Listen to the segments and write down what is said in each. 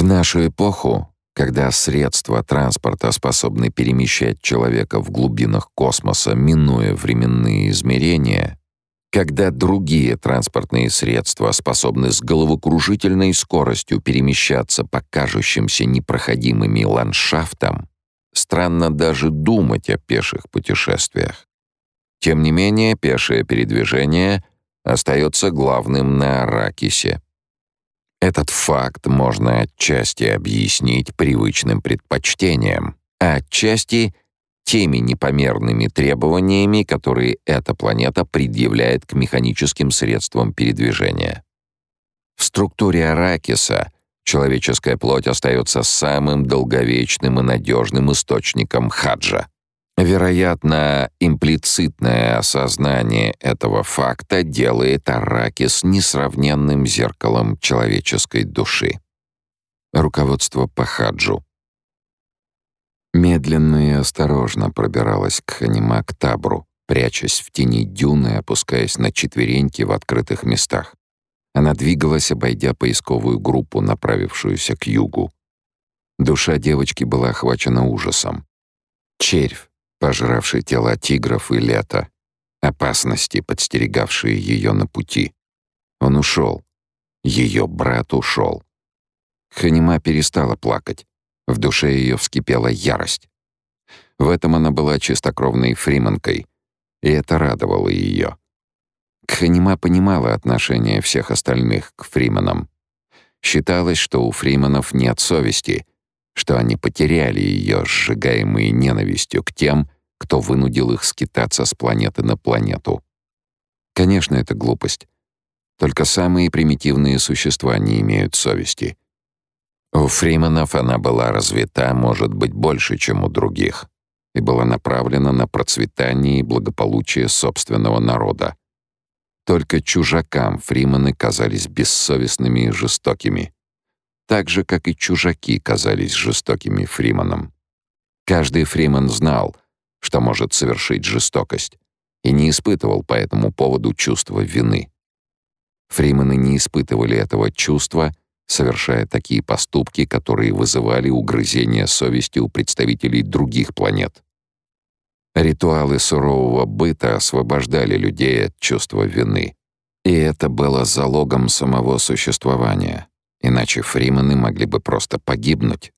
В нашу эпоху, когда средства транспорта способны перемещать человека в глубинах космоса, минуя временные измерения, когда другие транспортные средства способны с головокружительной скоростью перемещаться по кажущимся непроходимыми ландшафтам, странно даже думать о пеших путешествиях. Тем не менее, пешее передвижение остается главным на Аракисе. Этот факт можно отчасти объяснить привычным предпочтением, а отчасти теми непомерными требованиями, которые эта планета предъявляет к механическим средствам передвижения. В структуре Аракиса человеческая плоть остается самым долговечным и надежным источником хаджа. Вероятно, имплицитное осознание этого факта делает Аракис несравненным зеркалом человеческой души. Руководство по хаджу. Медленно и осторожно пробиралась к Ханима к Табру, прячась в тени дюны опускаясь на четвереньки в открытых местах. Она двигалась, обойдя поисковую группу, направившуюся к югу. Душа девочки была охвачена ужасом. Червь, пожравший тела тигров и лета, опасности, подстерегавшие ее на пути. Он ушел. Ее брат ушел. Ханима перестала плакать. В душе ее вскипела ярость. В этом она была чистокровной фриманкой, и это радовало ее. Ханима понимала отношение всех остальных к фриманам. Считалось, что у фриманов нет совести, что они потеряли ее, сжигаемые ненавистью к тем, кто вынудил их скитаться с планеты на планету. Конечно, это глупость. Только самые примитивные существа не имеют совести. У Фриманов она была развита, может быть, больше, чем у других, и была направлена на процветание и благополучие собственного народа. Только чужакам Фриманы казались бессовестными и жестокими так же, как и чужаки казались жестокими Фриманам. Каждый Фриман знал, что может совершить жестокость, и не испытывал по этому поводу чувства вины. Фриманы не испытывали этого чувства, совершая такие поступки, которые вызывали угрызение совести у представителей других планет. Ритуалы сурового быта освобождали людей от чувства вины, и это было залогом самого существования. Иначе фримены могли бы просто погибнуть.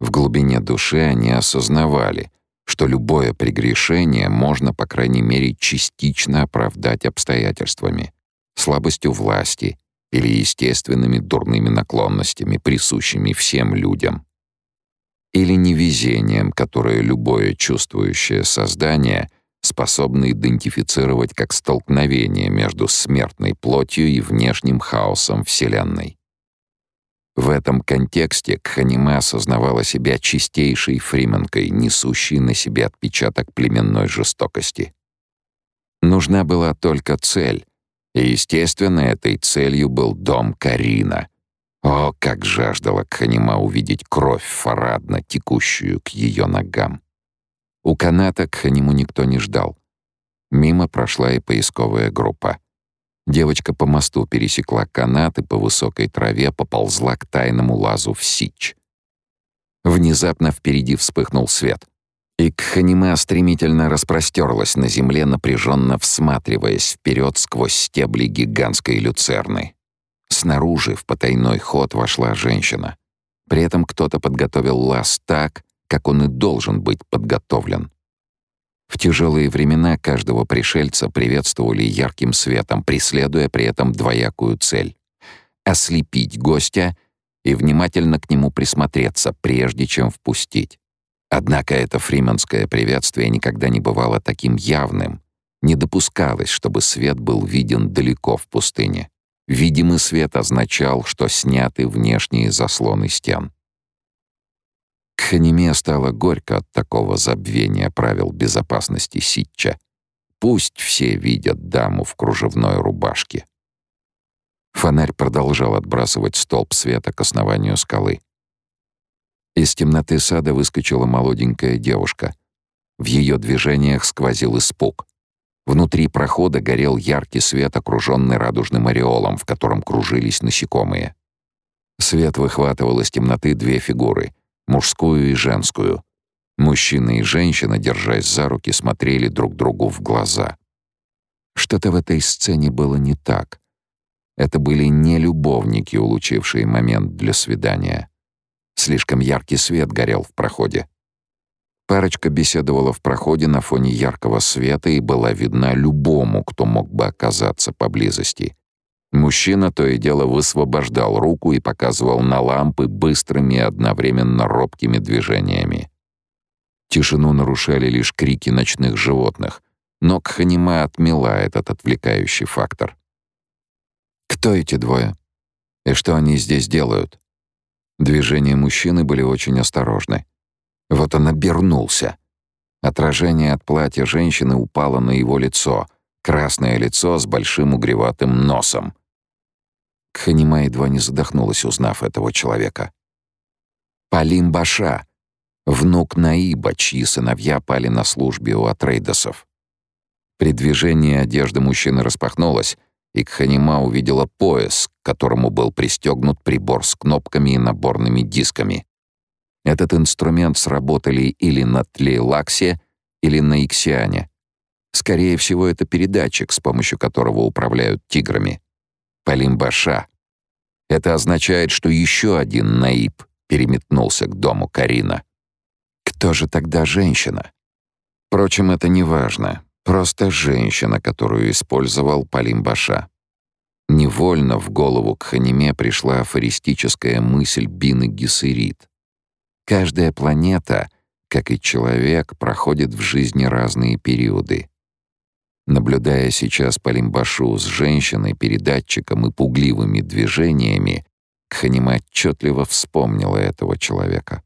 В глубине души они осознавали, что любое прегрешение можно, по крайней мере, частично оправдать обстоятельствами, слабостью власти или естественными дурными наклонностями, присущими всем людям. Или невезением, которое любое чувствующее создание способно идентифицировать как столкновение между смертной плотью и внешним хаосом Вселенной. В этом контексте Кханима осознавала себя чистейшей фрименкой, несущей на себе отпечаток племенной жестокости. Нужна была только цель, и, естественно, этой целью был дом Карина. О, как жаждала Кханима увидеть кровь Фарадна, текущую к ее ногам. У каната Кханиму никто не ждал. Мимо прошла и поисковая группа. Девочка по мосту пересекла канат и по высокой траве поползла к тайному лазу в Сич. Внезапно впереди вспыхнул свет. И Кханима стремительно распростерлась на земле, напряженно всматриваясь вперед сквозь стебли гигантской люцерны. Снаружи в потайной ход вошла женщина. При этом кто-то подготовил лаз так, как он и должен быть подготовлен. В тяжелые времена каждого пришельца приветствовали ярким светом, преследуя при этом двоякую цель — ослепить гостя и внимательно к нему присмотреться, прежде чем впустить. Однако это фрименское приветствие никогда не бывало таким явным, не допускалось, чтобы свет был виден далеко в пустыне. Видимый свет означал, что сняты внешние заслоны стен. Ханиме стало горько от такого забвения правил безопасности Ситча. Пусть все видят даму в кружевной рубашке. Фонарь продолжал отбрасывать столб света к основанию скалы. Из темноты сада выскочила молоденькая девушка. В ее движениях сквозил испуг. Внутри прохода горел яркий свет, окруженный радужным ореолом, в котором кружились насекомые. Свет выхватывал из темноты две фигуры — мужскую и женскую. Мужчина и женщина, держась за руки, смотрели друг другу в глаза. Что-то в этой сцене было не так. Это были не любовники, улучившие момент для свидания. Слишком яркий свет горел в проходе. Парочка беседовала в проходе на фоне яркого света и была видна любому, кто мог бы оказаться поблизости. Мужчина то и дело высвобождал руку и показывал на лампы быстрыми и одновременно робкими движениями. Тишину нарушали лишь крики ночных животных, но Кханима отмела этот отвлекающий фактор. Кто эти двое? И что они здесь делают? Движения мужчины были очень осторожны. Вот он обернулся. Отражение от платья женщины упало на его лицо, красное лицо с большим угреватым носом. Кханима едва не задохнулась, узнав этого человека. Палим Баша, внук Наиба, чьи сыновья пали на службе у Атрейдосов. При движении одежды мужчины распахнулась, и Кханима увидела пояс, к которому был пристегнут прибор с кнопками и наборными дисками. Этот инструмент сработали или на Тлейлаксе, или на Иксиане. Скорее всего, это передатчик, с помощью которого управляют тиграми. Палимбаша. Это означает, что еще один Наиб переметнулся к дому Карина. Кто же тогда женщина? Впрочем, это не важно. Просто женщина, которую использовал Палимбаша. Невольно в голову к Ханиме пришла афористическая мысль Бины Гессерит. Каждая планета, как и человек, проходит в жизни разные периоды. Наблюдая сейчас по Лимбашу с женщиной, передатчиком и пугливыми движениями, Кханима отчетливо вспомнила этого человека.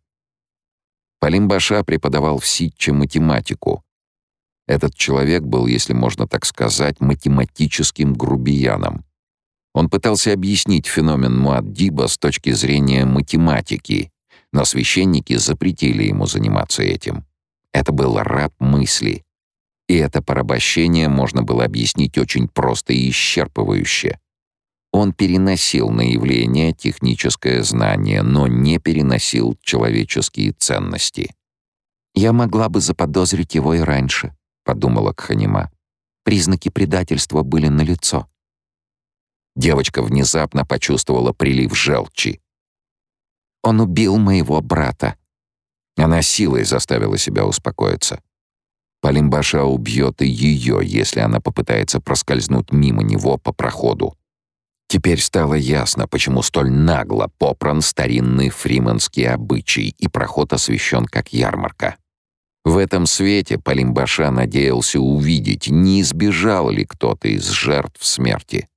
Полимбаша преподавал в Ситче математику. Этот человек был, если можно так сказать, математическим грубияном. Он пытался объяснить феномен Муаддиба с точки зрения математики, но священники запретили ему заниматься этим. Это был раб мысли. И это порабощение можно было объяснить очень просто и исчерпывающе. Он переносил на явление техническое знание, но не переносил человеческие ценности. «Я могла бы заподозрить его и раньше», — подумала Кханима. Признаки предательства были налицо. Девочка внезапно почувствовала прилив желчи. Он убил моего брата». Она силой заставила себя успокоиться. Полимбаша убьет и ее, если она попытается проскользнуть мимо него по проходу. Теперь стало ясно, почему столь нагло попран старинный фриманский обычай, и проход освещен как ярмарка. В этом свете Полимбаша надеялся увидеть, не избежал ли кто-то из жертв смерти.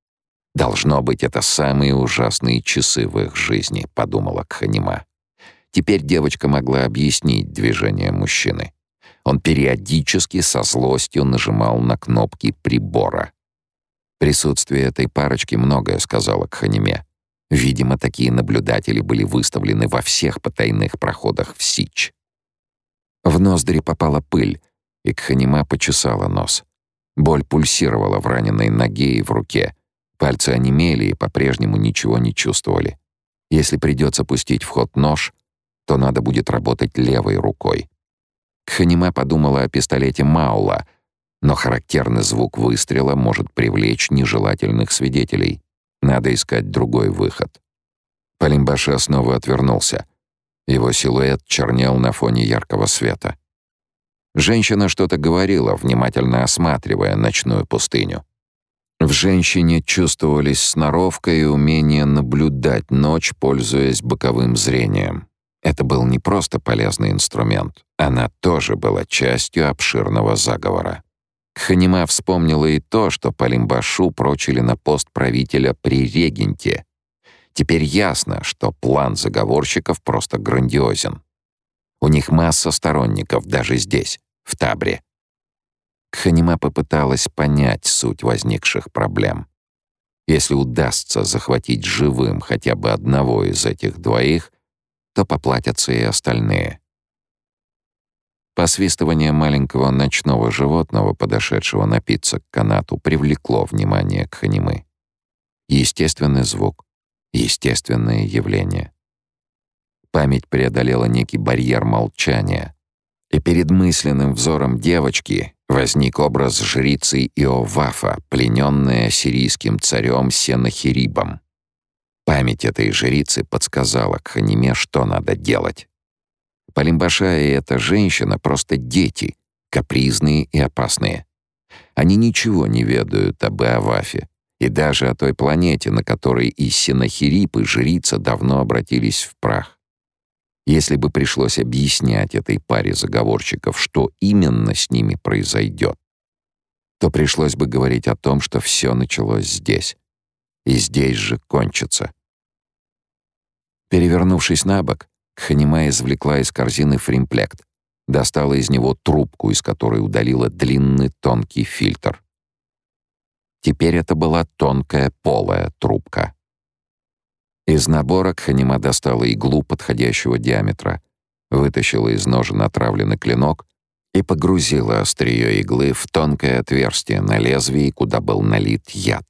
«Должно быть, это самые ужасные часы в их жизни», — подумала Кханима. Теперь девочка могла объяснить движение мужчины. Он периодически со злостью нажимал на кнопки прибора. Присутствие этой парочки многое сказала Кханиме. Видимо, такие наблюдатели были выставлены во всех потайных проходах в Сич. В ноздри попала пыль, и Кханима почесала нос. Боль пульсировала в раненой ноге и в руке — Пальцы онемели и по-прежнему ничего не чувствовали. Если придется пустить в ход нож, то надо будет работать левой рукой. Ханима подумала о пистолете Маула, но характерный звук выстрела может привлечь нежелательных свидетелей. Надо искать другой выход. Полимбаша снова отвернулся. Его силуэт чернел на фоне яркого света. Женщина что-то говорила, внимательно осматривая ночную пустыню. В женщине чувствовались сноровка и умение наблюдать ночь, пользуясь боковым зрением. Это был не просто полезный инструмент, она тоже была частью обширного заговора. Ханима вспомнила и то, что Палимбашу прочили на пост правителя при регенте. Теперь ясно, что план заговорщиков просто грандиозен. У них масса сторонников даже здесь, в Табре. Ханима попыталась понять суть возникших проблем. Если удастся захватить живым хотя бы одного из этих двоих, то поплатятся и остальные. Посвистывание маленького ночного животного, подошедшего напиться к канату, привлекло внимание к Ханимы. Естественный звук. естественное явление. Память преодолела некий барьер молчания, и перед мысленным взором девочки возник образ жрицы Иовафа, плененная сирийским царем Сенахирибом. Память этой жрицы подсказала Кханиме, что надо делать. Палимбаша и эта женщина — просто дети, капризные и опасные. Они ничего не ведают об Иовафе, и даже о той планете, на которой и Синахирип, и жрица давно обратились в прах. Если бы пришлось объяснять этой паре заговорщиков, что именно с ними произойдет, то пришлось бы говорить о том, что все началось здесь. И здесь же кончится. Перевернувшись на бок, Ханима извлекла из корзины фримплект, достала из него трубку, из которой удалила длинный тонкий фильтр. Теперь это была тонкая полая трубка. Из набора Ханима достала иглу подходящего диаметра, вытащила из ножен отравленный клинок и погрузила острие иглы в тонкое отверстие на лезвии, куда был налит яд.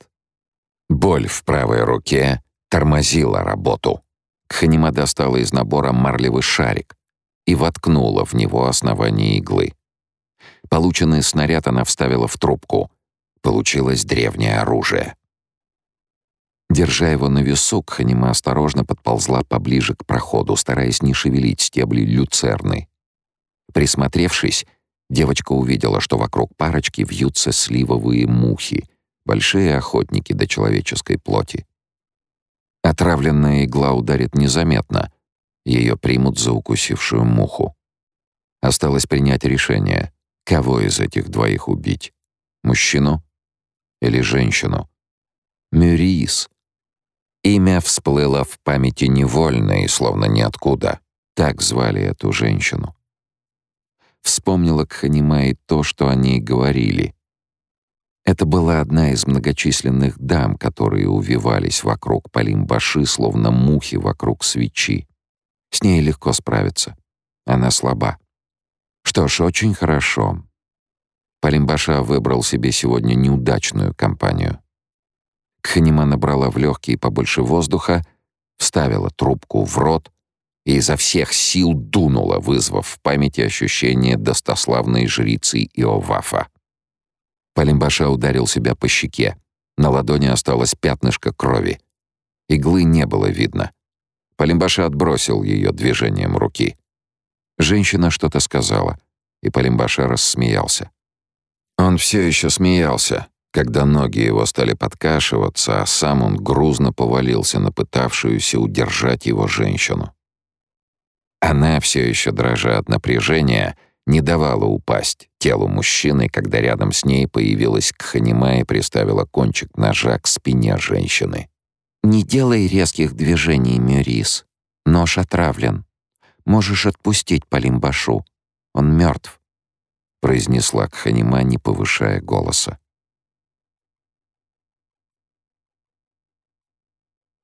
Боль в правой руке тормозила работу. Ханима достала из набора марлевый шарик и воткнула в него основание иглы. Полученный снаряд она вставила в трубку — Получилось древнее оружие. Держа его на весу, Ханима осторожно подползла поближе к проходу, стараясь не шевелить стебли люцерны. Присмотревшись, девочка увидела, что вокруг парочки вьются сливовые мухи, большие охотники до человеческой плоти. Отравленная игла ударит незаметно, ее примут за укусившую муху. Осталось принять решение, кого из этих двоих убить — мужчину или женщину. Мюрис. Имя всплыло в памяти невольно и словно ниоткуда. Так звали эту женщину. Вспомнила Кханима и то, что о ней говорили. Это была одна из многочисленных дам, которые увивались вокруг Полимбаши, словно мухи вокруг свечи. С ней легко справиться. Она слаба. Что ж, очень хорошо. Палимбаша выбрал себе сегодня неудачную компанию. Кханима набрала в легкие побольше воздуха, вставила трубку в рот и изо всех сил дунула, вызвав в памяти ощущение достославной жрицы Иовафа. Палимбаша ударил себя по щеке. На ладони осталось пятнышко крови. Иглы не было видно. Палимбаша отбросил ее движением руки. Женщина что-то сказала, и Палимбаша рассмеялся. Он все еще смеялся, когда ноги его стали подкашиваться, а сам он грузно повалился на пытавшуюся удержать его женщину. Она, все еще дрожа от напряжения, не давала упасть телу мужчины, когда рядом с ней появилась Кханима и приставила кончик ножа к спине женщины. «Не делай резких движений, Мюрис. Нож отравлен. Можешь отпустить Полимбашу. Он мертв произнесла Кханима, не повышая голоса.